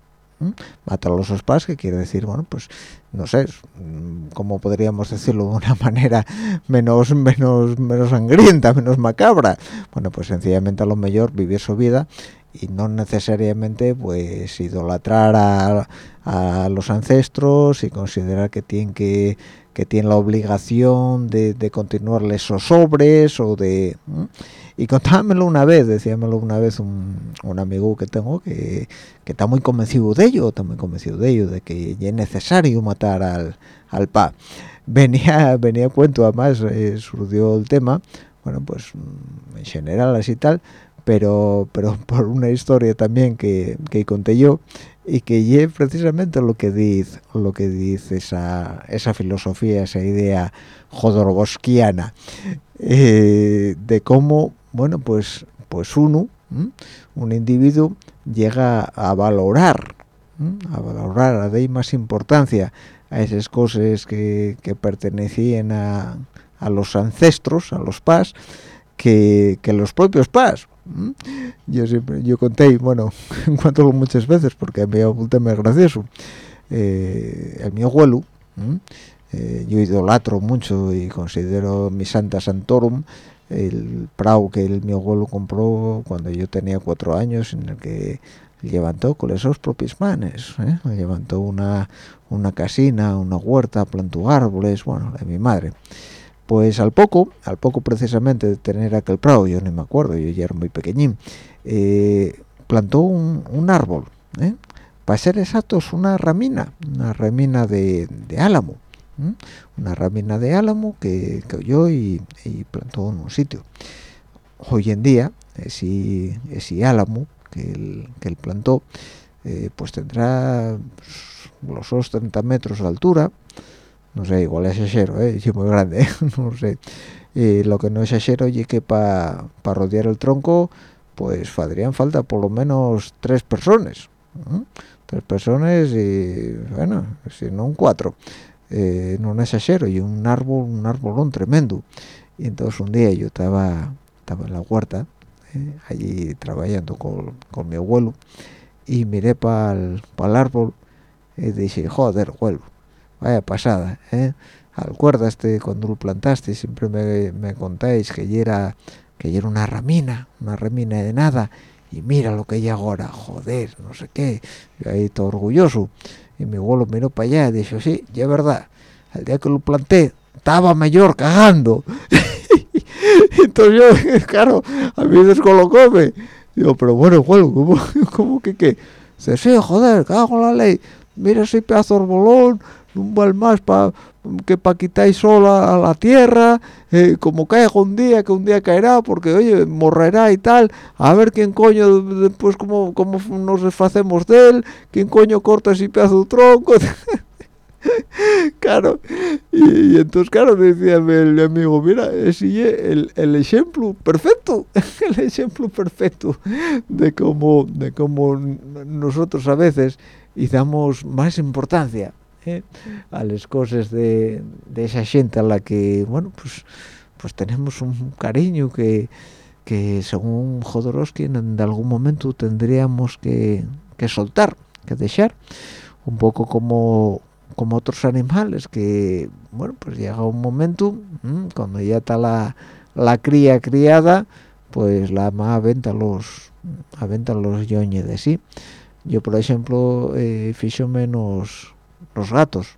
Matar a los ospas, que quiere decir, bueno, pues, no sé, cómo podríamos decirlo de una manera menos, menos, menos sangrienta, menos macabra. Bueno, pues sencillamente a lo mejor vivir su vida y no necesariamente pues idolatrar a, a los ancestros y considerar que tienen que que tienen la obligación de, de continuarles esos sobres o de y contámelo una vez, decíamelo una vez un, un amigo que tengo que, que, está muy convencido de ello, está muy convencido de ello, de que es necesario matar al, al pa. Venía, venía cuento, además, eh, surgió el tema, bueno, pues mm, en general así tal, pero pero por una historia también que, que conté yo y que es precisamente lo que dice lo que dice esa, esa filosofía esa idea jodorowskiana eh, de cómo bueno pues pues uno un individuo llega a valorar a valorar a dar más importancia a esas cosas que, que pertenecían a, a los ancestros a los pas que, que los propios pas yo siempre yo conté bueno en cuanto muchas veces porque me un tema gracioso eh, el mi abuelo eh, yo idolatro mucho y considero mi santa santorum el prau que el mi abuelo compró cuando yo tenía cuatro años en el que levantó con esos propios manes ¿eh? levantó una una casina una huerta plantó árboles bueno de mi madre pues al poco, al poco precisamente de tener aquel prado, yo no me acuerdo, yo ya era muy pequeñín, eh, plantó un, árbol, ¿eh? para ser exactos una ramina, una ramina de, álamo, una ramina de álamo que, que oyó y, plantó en un sitio. Hoy en día, ese, álamo que él, que plantó, eh, pues tendrá los 30 metros de altura, no sé, igual es exagero, ¿eh? es muy grande, ¿eh? no sé. Y lo que no es exagero es que para rodear el tronco, pues harían falta por lo menos tres personas. Tres personas y, bueno, si no cuatro. Eh, no es exagero, y un árbol, un árbolón tremendo. Y entonces un día yo estaba, estaba en la huerta, ¿eh? allí trabajando con, con, mi abuelo, y miré para el árbol y dije, joder, abuelo vaya pasada ¿eh? este cuando lo plantaste siempre me, contáis que ya era que era una ramina una ramina de nada y mira lo que hay ahora joder no sé qué yo ahí todo orgulloso y mi abuelo miró para allá y dijo sí ya es verdad. El día que lo planté estaba mayor cagando entonces yo claro a mí descolocóme digo pero bueno abuelo ¿cómo, cómo que qué dice sí joder cago en la ley mira ese pedazo de bolón un vale más pa, que para quitar sola a la tierra, eh, como caiga un día, que un día caerá, porque oye, morrerá y tal, a ver quién coño, después cómo, cómo nos desfacemos de él, quién coño corta ese pedazo de tronco. claro, y, entonces, claro, decía el amigo, mira, ese el, el ejemplo perfecto, el ejemplo perfecto de cómo, de cómo nosotros a veces y damos más importancia a las cosas de, esa gente a la que bueno pues pues tenemos un cariño que que según Jodorowsky en algún momento tendríamos que, soltar que dejar un poco como como otros animales que bueno pues llega un momento cuando ya está la, la cría criada pues la más aventa los aventa los yoñes de sí yo por ejemplo eh, fijo menos los gatos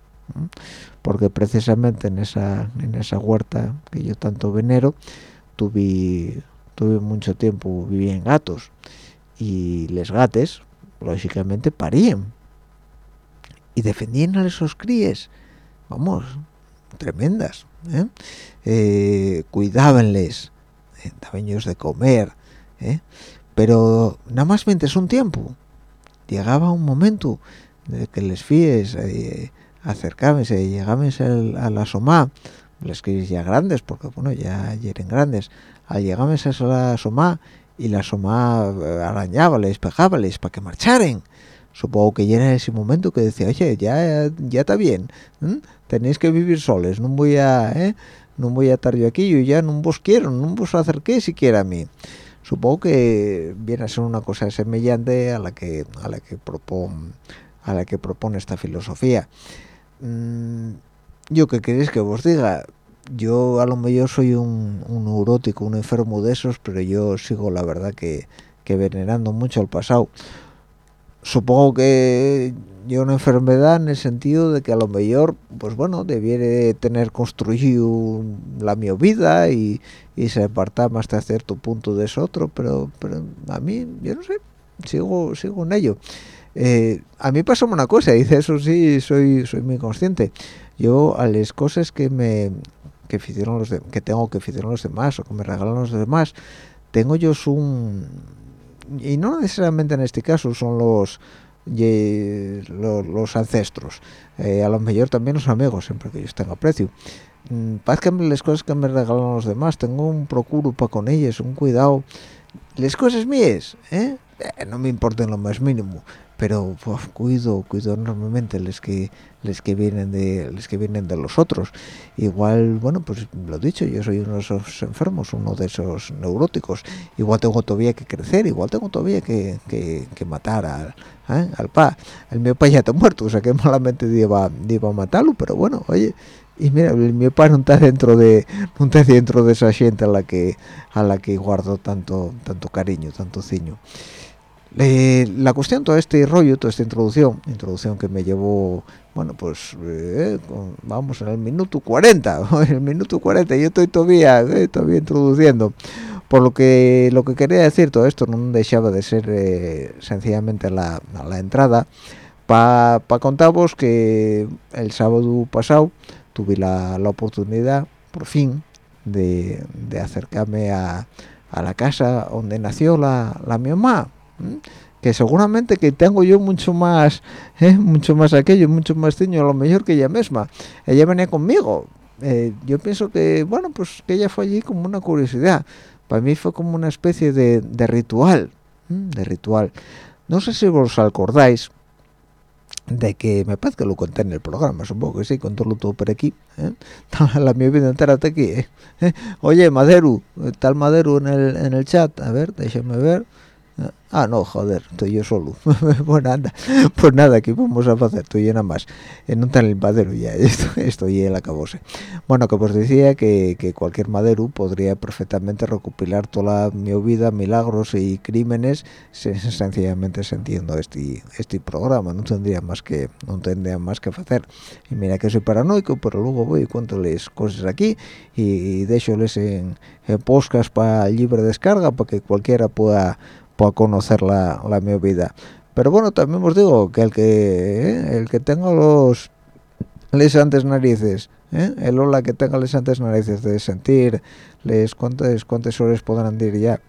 porque precisamente en esa en esa huerta que yo tanto venero tuve tuve mucho tiempo viví en gatos y les gates lógicamente parían y defendían a esos críes vamos tremendas ¿eh? eh cuidábanles eh, daban ellos de comer ¿eh? pero nada más mientras un tiempo llegaba un momento de que les fíes eh, acercámense llegámense a la soma les queréis ya grandes porque bueno ya eran grandes. Al llegámense a la soma y la soma eh, arañábales pegábales para que marcharen. Supongo que ya era ese momento que decía oye ya ya está bien tenéis que vivir soles no voy a ¿eh? no voy a estar yo aquí yo ya no vos quiero no vos acerqué siquiera a mí supongo que viene a ser una cosa semejante a la que a la que propongo a la que propone esta filosofía. Mm, yo qué queréis que os diga, yo a lo mejor soy un, neurótico, un enfermo de esos, pero yo sigo la verdad que, venerando mucho al pasado. Supongo que yo una enfermedad en el sentido de que a lo mejor, pues bueno, debiera tener construido la mi vida y, y se apartar hasta cierto punto de eso otro, pero, pero a mí, yo no sé, sigo, sigo en ello. Eh, a mí pasó una cosa, de eso sí soy soy muy consciente. Yo a las cosas que me que hicieron los que tengo que hicieron los demás o que me regalan los demás, tengo yo un y no necesariamente en este caso son los los, ancestros. Eh, a lo mejor también los amigos siempre que ellos tengan precio. Mm, paz que las cosas que me regalan los demás tengo un procuro para con ellas un cuidado las cosas mías ¿eh? Eh, no me importan lo más mínimo pero cuido cuido enormemente les que les que vienen de les que vienen de los otros. Igual bueno pues lo dicho yo soy uno de esos enfermos uno de esos neuróticos. Igual tengo todavía que crecer igual tengo todavía que, que, matar al ¿eh? al pa el mío pa ya está muerto. O sea que malamente iba, iba a matarlo pero bueno oye y mira el mío pa no está dentro de no está dentro de esa gente a la que a la que guardo tanto tanto cariño tanto ciño la cuestión, todo este rollo, toda esta introducción, introducción que me llevó, bueno, pues eh, vamos en el minuto 40, en el minuto 40, yo estoy todavía, eh, todavía introduciendo. Por lo que lo que quería decir, todo esto no dejaba de ser eh, sencillamente la, la entrada para pa contaros que el sábado pasado tuve la, la oportunidad, por fin, de, de acercarme a, a, la casa donde nació la, la mi mamá que seguramente que tengo yo mucho más ¿eh? mucho más aquello mucho más ciño a lo mejor que ella misma. Ella venía conmigo. Eh, yo pienso que bueno pues que ella fue allí como una curiosidad. Para mí fue como una especie de, ritual de ritual. No sé si os acordáis de que me parece que lo conté en el programa, supongo que sí, con todo por aquí, ¿eh? la mi vida entera hasta aquí, oye Madero, tal Madero en el, en el chat, a ver, déjame ver, Ah, no, joder, estoy yo solo. pues nada, pues nada, ¿qué vamos a hacer? Estoy nada más. En un tal madero ya, estoy en la cabose. Bueno, como os decía, que, cualquier madero podría perfectamente recopilar toda mi vida, milagros y crímenes, sencillamente sintiendo este este programa. No tendría más que no tendría más que hacer. Y mira que soy paranoico, pero luego voy y cuéntoles cosas aquí y, y déjoles en, en podcast para libre descarga para que cualquiera pueda para conocer la, la mi vida pero bueno también os digo que el que eh, el que tenga los lesantes narices ¿eh? el hola que tenga lesantes narices de sentir les cuántas cuántas horas podrán ir ya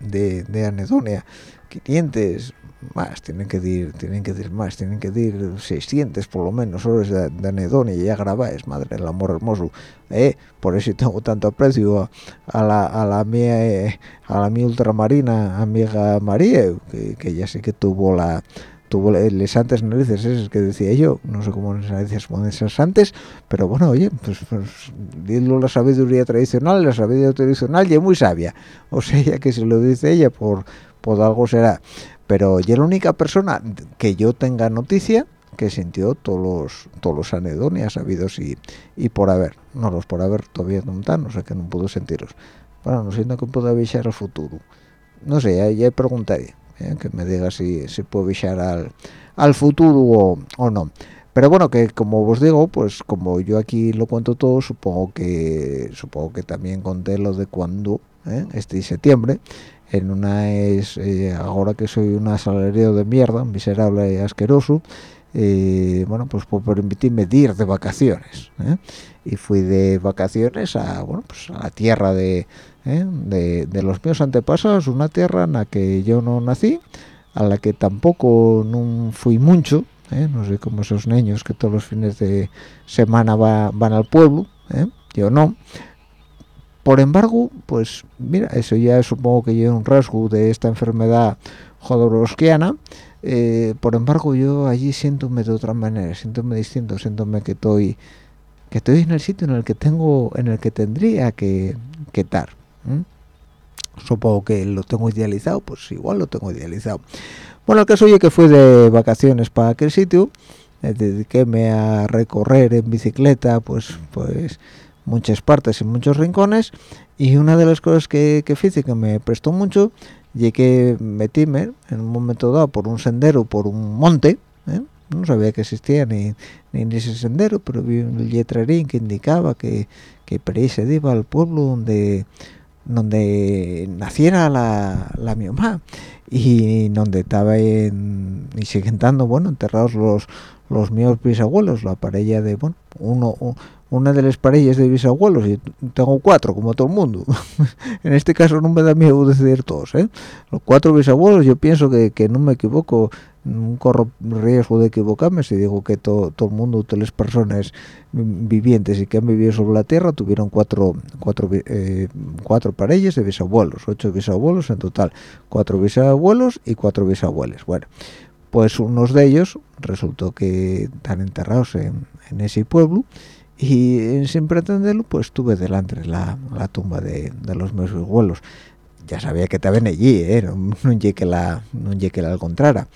de, de anedonia 500 más tienen que decir tienen que decir más tienen que decir 600 por lo menos horas de, de anedonia y ya grabáis madre el amor hermoso. Eh, por eso tengo tanto aprecio a, la a la mía eh, a la mi ultramarina amiga María que, que ya sé que tuvo la tuvo les antes narices esas que decía yo no sé cómo las narices pueden esas antes pero bueno oye pues, pues dilo la sabiduría tradicional la sabiduría tradicional y es muy sabia. O sea que si lo dice ella por por algo será pero yo la única persona que yo tenga noticia que sintió todos los todos los anedonias habidos y, por haber no los por haber todavía no están o sea que no puedo sentirlos bueno no siento que pueda avisar al futuro no sé ya, ya preguntaría ¿eh? que me diga si se puede avisar al, futuro o, no pero bueno que como os digo pues como yo aquí lo cuento todo supongo que supongo que también conté lo de cuando ¿eh? este septiembre en una es eh, ahora que soy un asalariado de mierda miserable y asqueroso eh, bueno pues por permitirme ir de vacaciones ¿eh? y fui de vacaciones a bueno pues a la tierra de, de, de los míos antepasados una tierra en la que yo no nací a la que tampoco no fui mucho no sé cómo esos niños que todos los fines de semana van al pueblo yo no por embargo, pues mira, eso ya supongo que lleva un rasgo de esta enfermedad jodorowskiana. Eh, por embargo, yo allí siéntome de otra manera, siéntome distinto, siéntome que estoy que estoy en el sitio en el que tengo, en el que tendría que, estar. Supongo que lo tengo idealizado, pues igual lo tengo idealizado. Bueno, el caso es que fui de vacaciones para aquel sitio, me dediquéme a recorrer en bicicleta, pues, pues muchas partes y muchos rincones y una de las cosas que, que hice que me prestó mucho y que metíme en un momento dado por un sendero, por un monte, ¿eh? no sabía que existía ni, ni ese sendero, pero vi un letrerín que indicaba que, que ahí se iba al pueblo donde donde naciera la, la mi mamá y donde estaba en, y siguen bueno enterrados los los míos bisabuelos la pareja de bueno uno una de las parejas de bisabuelos y tengo cuatro como todo el mundo en este caso no me da miedo decidir todos ¿eh? los cuatro bisabuelos yo pienso que, que no me equivoco no corro riesgo de equivocarme si digo que todo el mundo todas las personas vivientes y que han vivido sobre la tierra tuvieron cuatro cuatro eh, cuatro parejas de bisabuelos ocho bisabuelos en total cuatro bisabuelos y cuatro bisabuelos bueno pues unos de ellos resultó que están enterrados en, en ese pueblo y sin pretenderlo pues tuve delante la, la tumba de, de, los meus abuelos ya sabía que estaban allí ¿eh? no, no que la no que la encontrara.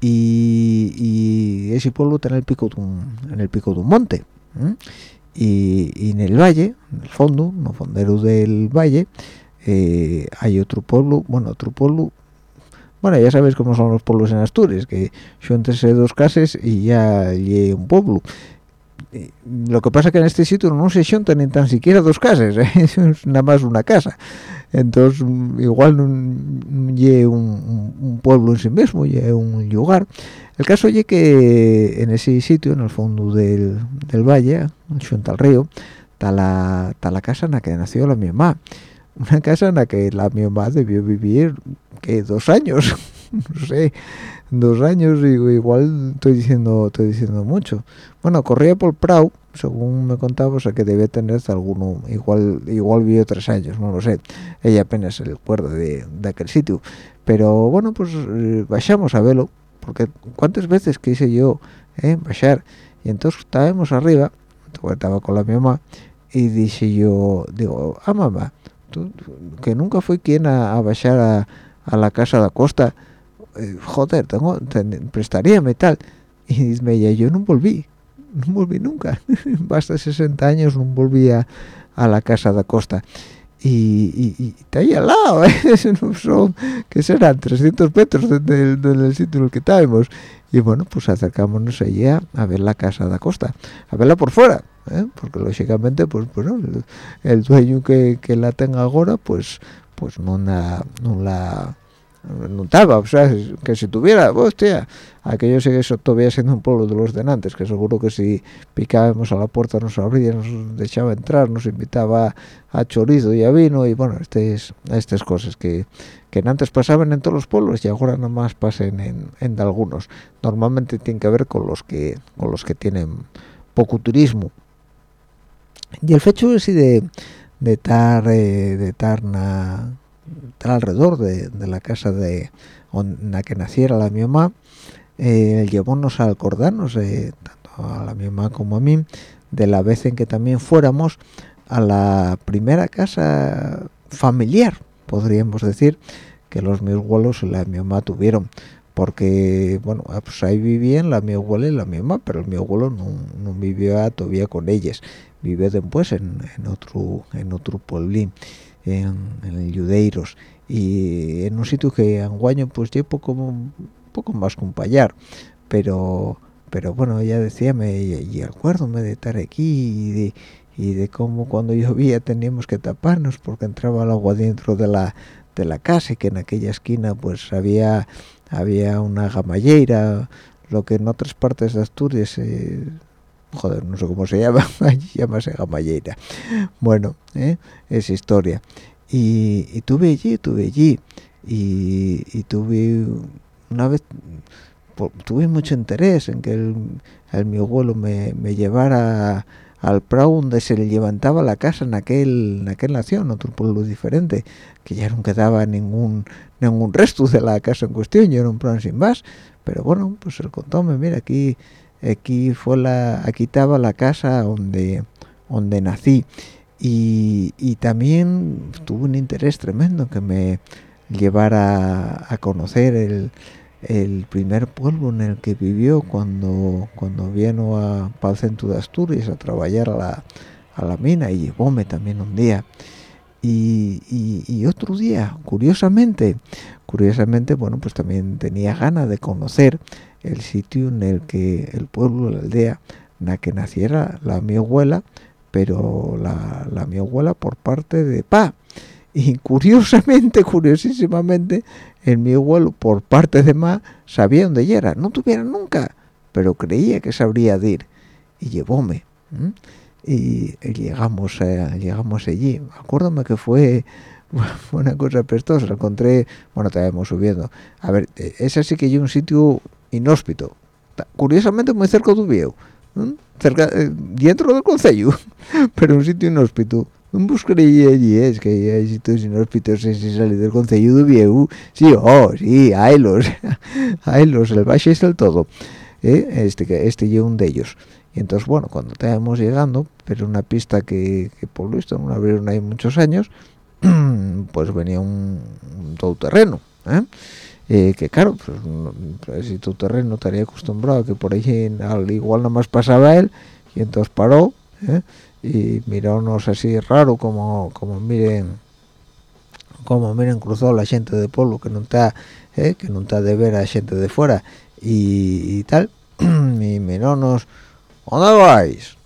Y, y, ese pueblo está en el pico de un, en el pico de un monte y, y, en el valle en el fondo no fondero del valle eh, hay otro pueblo bueno otro pueblo bueno ya sabéis cómo son los pueblos en Asturias que son entre dos casas y ya hay un pueblo lo que pasa que en este sitio no se sienten ni tan siquiera dos casas ¿eh? es nada más una casa. Entonces igual no, no un, un, pueblo en sí mismo es un lugar. El caso es que en ese sitio en el fondo del, del valle junto al río está la, está la casa en la que nació la mi mamá. Una casa en la que la mi mamá debió vivir que dos años no sé dos años y igual estoy diciendo estoy diciendo mucho. Bueno corría por Prau según me contaba o sea que debe tener hasta alguno igual igual vivió tres años no lo sé. Ella apenas se recuerda de, de aquel sitio. Pero bueno pues eh, bajamos a verlo porque cuántas veces quise yo eh, bajar y entonces estábamos arriba estaba con la mamá y dije yo digo ah mamá tú, que nunca fui quien a, a bajar a, a la casa de la costa eh, joder, tengo, prestaríame tal. Y me yo no volví, no volví nunca. Basta 60 años no volví a, la casa de Costa. Y, y, está ahí al lado, ¿eh? son, que serán 300 metros del, del sitio en el que estábamos. Y bueno, pues acercámonos allí a, ver la casa de Costa, a verla por fuera. ¿eh? porque lógicamente pues bueno el, dueño que, que, la tenga ahora pues pues no la, no la notaba, o sea, que si tuviera, hostia, aquello sigue todavía siendo un pueblo de los denantes, que seguro que si picábamos a la puerta nos abría, nos dejaba entrar, nos invitaba a chorizo y a vino, y bueno, estas estas cosas que, que antes pasaban en todos los pueblos y ahora nada más pasen en, algunos. Normalmente tienen que ver con los que con los que tienen poco turismo. Y el hecho es de de estar eh, de estar alrededor de, la casa de en la que naciera la mi mamá eh, llevónos a acordarnos tanto a la mi mamá como a mí de la vez en que también fuéramos a la primera casa familiar podríamos decir que los mis abuelos y la mi mamá tuvieron. Porque bueno ah, pues ahí vivían la mi abuela y la mi mamá pero mi abuelo no, no vivía todavía con ellas vive después en, en otro en otro pueblín en, Yudeiros. Y en un sitio que anguaño pues yo poco poco más compayar pero pero bueno ella decíame y, y acuérdome de estar aquí y de, y de cómo cuando llovía teníamos que taparnos porque entraba el agua dentro de la de la casa y que en aquella esquina pues había había una gamalleira lo que en otras partes de Asturias eh, joder, no sé cómo se llama, llámase Gamalleira. Bueno, ¿eh? es historia. Y, y, tuve allí, tuve allí, y, y tuve una vez, tuve mucho interés en que el, el mi abuelo me, me llevara al prado donde se le levantaba la casa en aquel en aquel nación otro pueblo diferente que ya no quedaba ningún ningún resto de la casa en cuestión yo era un plan sin más pero bueno pues él contóme mira aquí aquí fue la aquí estaba la casa donde donde nací. Y, y también tuve un interés tremendo que me llevara a conocer el, el primer pueblo en el que vivió cuando cuando vino a para centro de Asturias a trabajar a la, a la mina y llevóme también un día. Y, y, y, otro día curiosamente curiosamente bueno pues también tenía ganas de conocer el sitio en el que el pueblo, la aldea, en la que naciera la mi abuela, pero la, la mi abuela por parte de pa. Y curiosamente, curiosísimamente, el mi abuelo por parte de ma sabía dónde era. No tuviera nunca, pero creía que sabría de ir. Y llevóme. y llegamos llegamos allí acuérdame que fue una cosa pestosa encontré bueno estábamos subiendo a ver e, ese sí que hay un sitio inhóspito. Curiosamente muy cerca de Ubieu cerca eh, dentro del concello pero un sitio inhóspito. Un buscaré allí es que hay sitios inhóspitos si salir del concello de Ubieu sí oh sí hay los hay los el valle es el todo ¿eh? este este y un de ellos. Y entonces bueno cuando estábamos llegando pero una pista que, que por lo visto no abrieron ahí muchos años pues venía un, todo terreno ¿eh? Eh, que claro pues, si tu terreno estaría acostumbrado que por ahí al igual nada más pasaba él y entonces paró ¿eh? y mirónos así raro como como miren como miren cruzó la gente de pueblo que no está que no está de ver a gente de fuera y, tal y mirónos ¿dónde vais?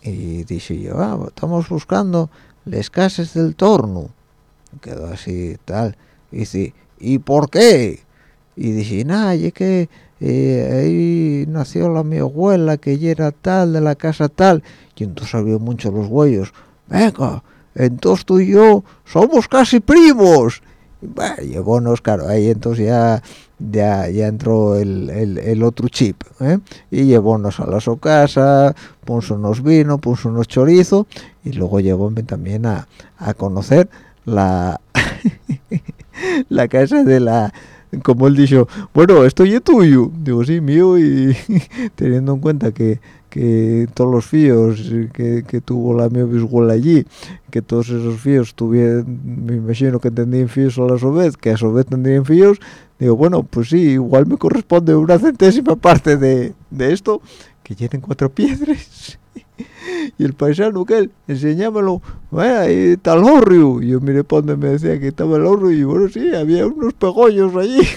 y dije yo ah, estamos buscando les casas del torno quedó así tal y dice ¿y por qué? y dije nada y que eh, ahí nació la mi abuela que ya era tal de la casa tal y entonces había mucho los huellos venga entonces tú y yo somos casi primos y bueno, claro ahí entonces ya ya, ya entró el, el, otro chip ¿eh? y llevónos a la su casa puso unos vino puso unos chorizo y luego llevó también a, a conocer la la casa de la como él dijo bueno esto es tuyo digo sí mío y teniendo en cuenta que, que todos los fíos que, que, tuvo la mi bisguela allí que todos esos fíos tuvieron me imagino que tendrían fíos a la su vez que a su vez tendrían fíos digo bueno pues sí igual me corresponde una centésima parte de, de esto que llenen cuatro piedras y el paisano que él enseñámelo ahí está el horrio y yo miré por donde me decía que estaba el horrio y bueno sí había unos pegollos allí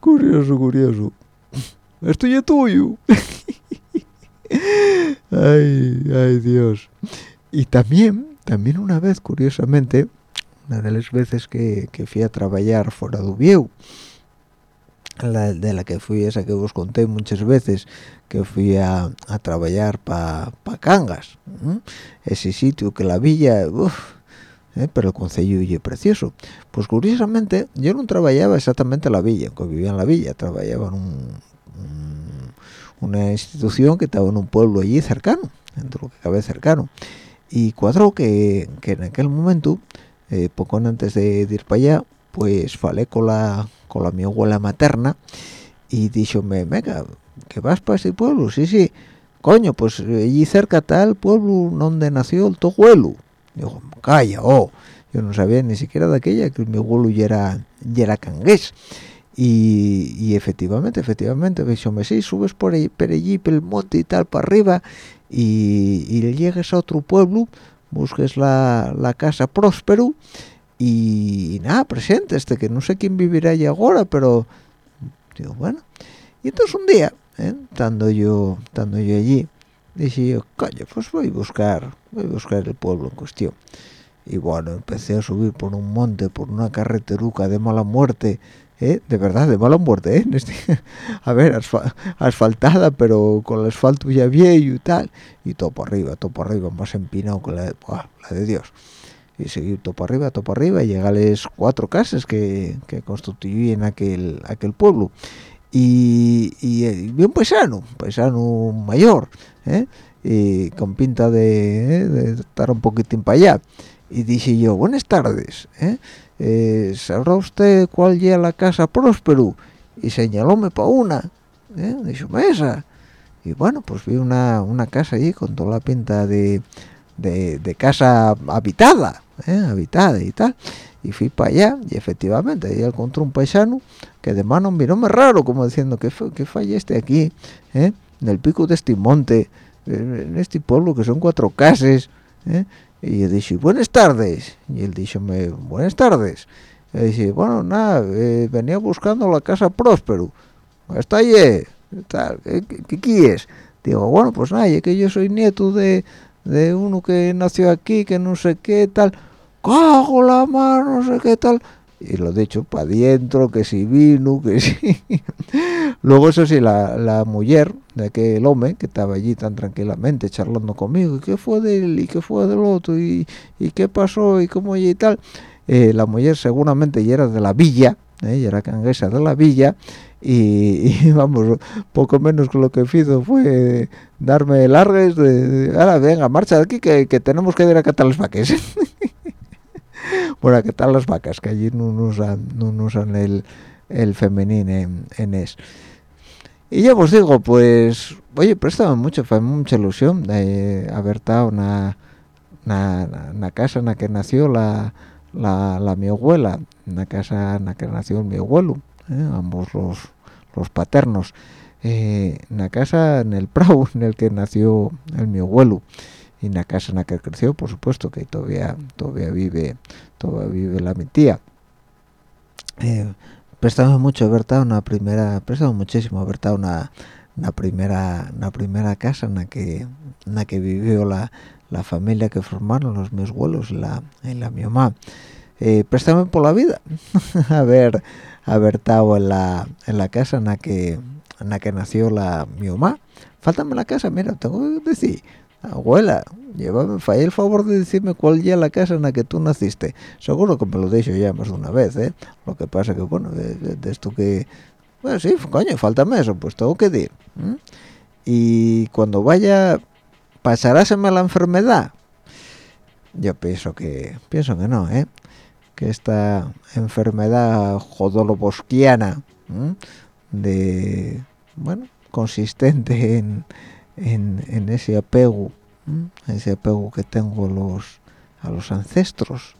curioso curioso. Esto ya tuyo. Ay ay dios. Y también también una vez curiosamente una de las veces que, que fui a trabajar fuera de Ubieu de la que fui esa que os conté muchas veces que fui a, a trabajar para pa Cangas ese sitio que la villa eh, pero el concello es precioso. Pues curiosamente yo no trabajaba exactamente en la villa aunque vivía en la villa trabajaba en un, una institución que estaba en un pueblo allí cercano dentro de lo que cabe cercano. Y cuadro que, que en aquel momento eh, poco antes de, ir para allá pues falé con la con la mi abuela materna y me venga que vas para ese pueblo sí sí coño pues allí cerca está el pueblo donde nació el tu digo calla oh yo no sabía ni siquiera de aquella que mi abuelo ya era ya era cangués y, y, efectivamente efectivamente me sí subes por allí por allí por el monte y tal para arriba y, y llegues a otro pueblo busques la, la casa próspero y, nada, presente, este que no sé quién vivirá allí ahora, pero digo, bueno. Y entonces un día, ¿eh? estando yo estando yo allí, dije yo, coño, pues voy a buscar, voy a buscar el pueblo en cuestión. Y bueno, empecé a subir por un monte, por una carreteruca de mala muerte, ¿eh? de verdad, de mala muerte, ¿eh? A ver, asfaltada, pero con el asfalto ya viejo y tal, y todo por arriba, todo por arriba, más empinado que la de Dios y seguir topo arriba, topo arriba, y llegales cuatro casas que, que constituyen aquel, aquel pueblo. Y, y, bien paisano, paisano mayor, ¿eh? y con pinta de, ¿eh? de, estar un poquitín para allá. Y dije yo, buenas tardes, ¿eh? eh ¿sabrá usted cuál llega la casa Próspero? Y señalóme para una, ¿eh? dijo, esa. Y bueno, pues vi una, una casa allí con toda la pinta de, de, de casa habitada, ¿eh? habitada y tal y fui para allá y efectivamente ahí encontré un paisano que de mano miró más raro como diciendo que que falla este aquí ¿eh? en el pico de este monte en este pueblo que son cuatro casas ¿eh? y yo dije buenas tardes y él dijo buenas tardes y dije bueno nada eh, venía buscando la casa próspero está ahí tal ¿qué, qué quieres digo bueno pues nada que yo soy nieto de de uno que nació aquí, que no sé qué, tal, cago la mano, no sé qué tal, y lo dicho para adentro que si vino que si luego eso sí la, la mujer de aquel hombre que estaba allí tan tranquilamente charlando conmigo y qué fue de él y qué fue del otro y, y qué pasó y cómo y tal eh, la mujer seguramente ya era de la villa ¿eh? ya era canguesa de la villa y, vamos poco menos que lo que hizo fue darme largues de, ahora venga marcha de aquí que, tenemos que ir a catar las vacas bueno, ¿qué tal las vacas? Que allí no usan, no usan el, el femenino en, en, es. Y ya os digo, pues, oye, prestaba mucho, fue mucha ilusión de haber estado en una, casa en la que nació la, la, la mi abuela, una casa en la que nació mi abuelo, ¿eh? ambos los, los paternos, eh, una casa en el Prado en el que nació el mi abuelo. Y en la casa en la que creció por supuesto que todavía todavía vive todavía vive la mi tía. Eh, prestamos mucho estado una primera prestamos muchísimo estado una, una primera una primera casa en la que en la que vivió la, la familia que formaron los mis abuelos la y la mi mamá. Eh, préstame por la vida. Haber haber estado en la en la casa en la que en la que nació la mi mamá faltame la casa mira tengo que decir abuela, llévame, falla el favor de decirme cuál ya la casa en la que tú naciste. Seguro que me lo dicho ya más de una vez, ¿eh? Lo que pasa que, bueno, de, de, de esto que... Bueno, sí, coño, faltame eso, pues tengo que ir. ¿eh? Y cuando vaya, ¿pasaráseme la enfermedad? Yo pienso que, pienso que no, ¿eh? Que esta enfermedad jodolobosquiana, de, bueno, consistente en en, ese apego ese apego que tengo los a los ancestros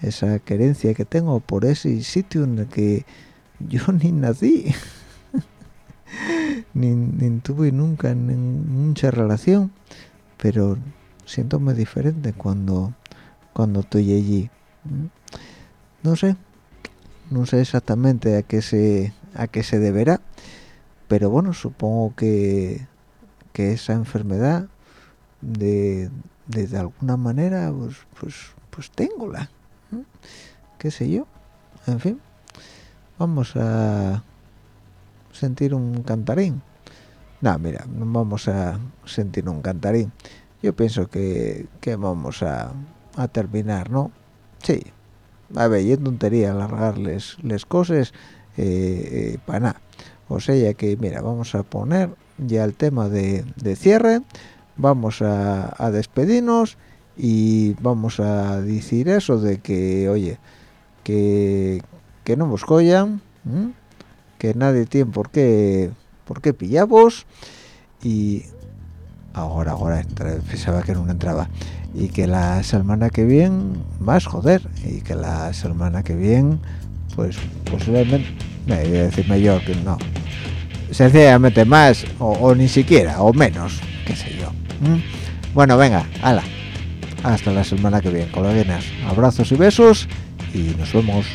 esa querencia que tengo por ese sitio en el que yo ni nací ni, tuve nunca ni mucha relación pero siéntome diferente cuando cuando estoy allí. No sé no sé exactamente a qué se a qué se deberá pero bueno supongo que que esa enfermedad de, de, alguna manera pues pues pues tengola ¿eh? qué sé yo en fin vamos a sentir un cantarín. No mira vamos a sentir un cantarín. Yo pienso que, que vamos a, a terminar no sí. A ver y tontería alargarles las cosas eh, eh, para nada. O sea que mira vamos a poner ya el tema de, de cierre. Vamos a, a, despedirnos y vamos a decir eso de que oye que, que no nos collan que nadie tiene por qué por qué pillamos y ahora ahora pensaba que no entraba y que la semana que viene más joder. Y que la semana que viene pues posiblemente me voy a decir mayor que no. Sencillamente más o, ni siquiera o menos qué sé yo bueno venga hala. Hasta la semana que viene colegas abrazos y besos y nos vemos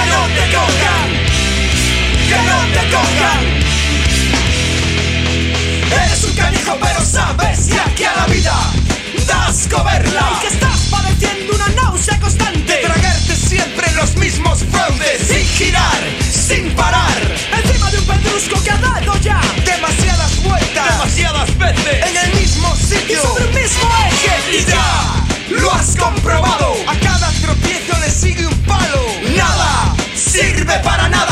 que no te cojan, que no te cojan. Eres un canijo, pero sabes ya que a la vida das coberla. Y que estás padeciendo una náusea constante. Tragarte siempre los mismos fraudes sin girar, sin parar. Encima de un pedrusco que ha dado ya demasiadas vueltas, demasiadas veces en el mismo sitio, y sobre el mismo eje. Y lo has comprobado. A cada tropiezo le sigue un palo sirve para nada.